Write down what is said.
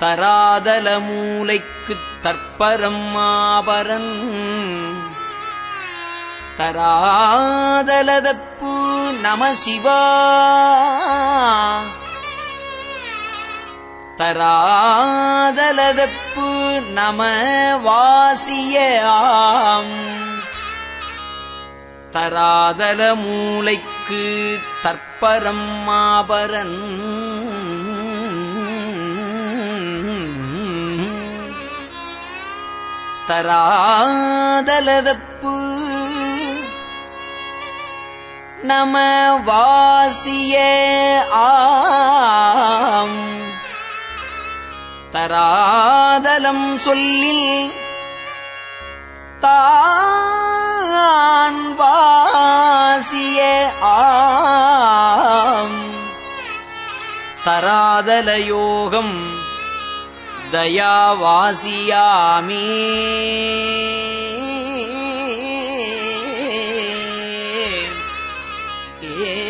தராதல மூலைக்குத் தற்பரம் மாபரன். தராதலதப்பு நம சிவா தராதலவெப்பு நம வாசியாம் தராதல மூளைக்கு தற்பரம் மாபரன். தராதலவெப்பு நம வாசிய ஆம். தராதலம் சொல்லில் தான் வாசிய ஆம். தராதல யோகம் दया ये